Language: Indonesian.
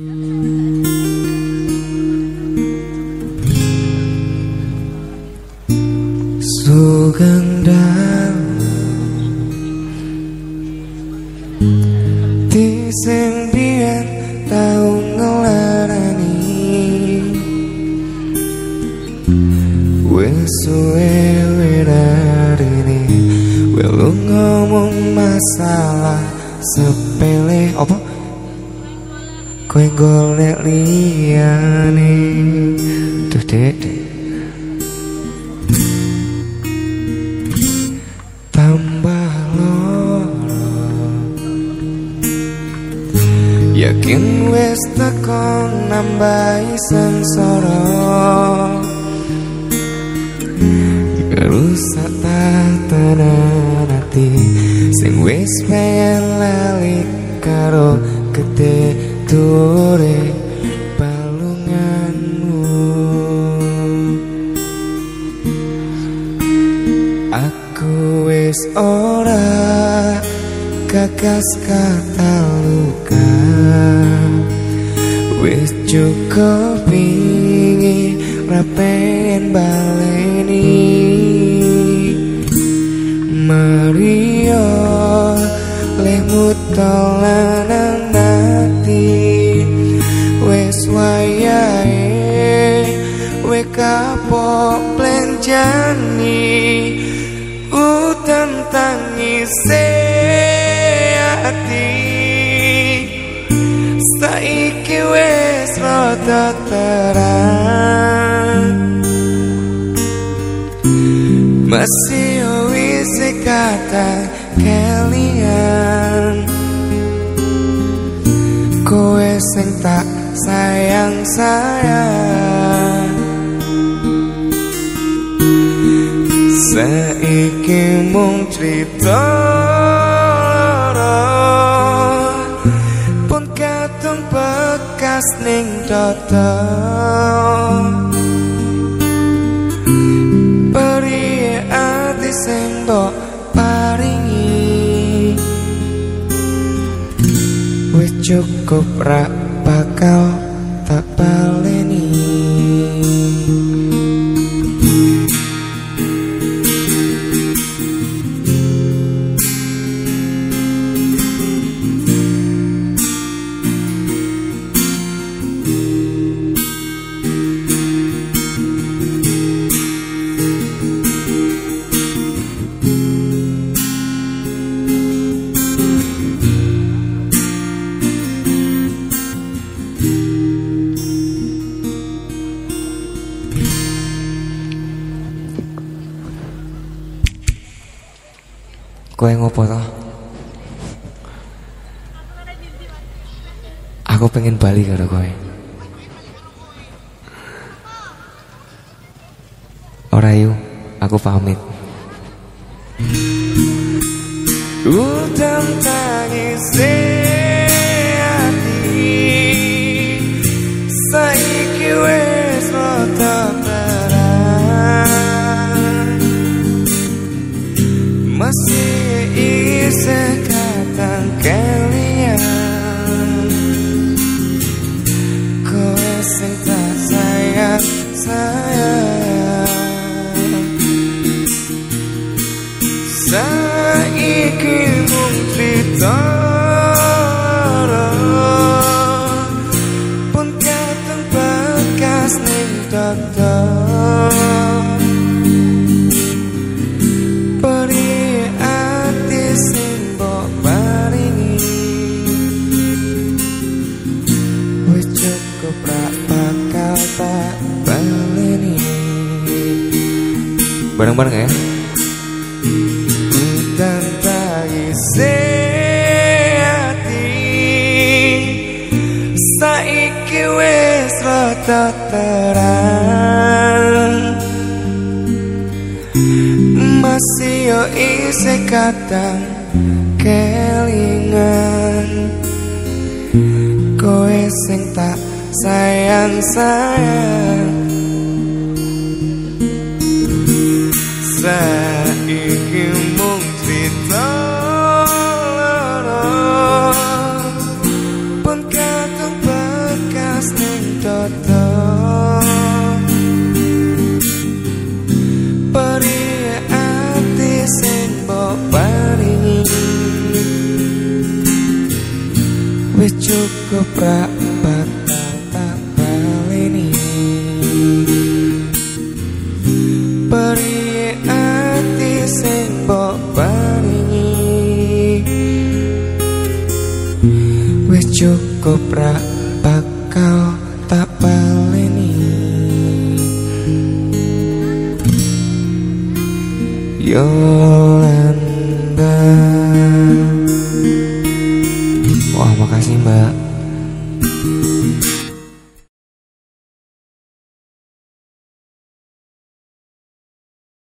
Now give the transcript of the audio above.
Sugeng Tising biyen tau ngelarani Wes suwe wirarine Welu ngomong masalah Apa? Kowe golek liyane. Duh dek, tambah loro. Yakin wis teko nambahi sengsara. Rusak tatanan hati Sing wis pengen lali karo gede dure balunganmu Aku wis ora gagas kata luka. Wis cukup pingi rapen baleni. Mario lehmu tolanan plenjani udan tangise ati saiki wis rada terang masih wis kata kalian. Kowe sing tak sayang sayang Saiki mung cerita Pun katung bekas ning dodo Peri ati sing mbok paringi? Wis cukup rak bakal tak baleni Kowe ngopo toh? Aku pengen balik karo kowe. Ora yu, aku pamit. Udan tangise Masih isi kata kalian sing tak sayang sayang. Saiki Bareng-bareng ya. Dan tangise ati saiki wis rada terang masih yo isih kadang kelingan. Kowe sing tak sayang sayang Wis cukup rak tak baleni Peri ati sing mbok paringi. Wis cukup rak bakal tak baleni Yolanda kasih Mbak.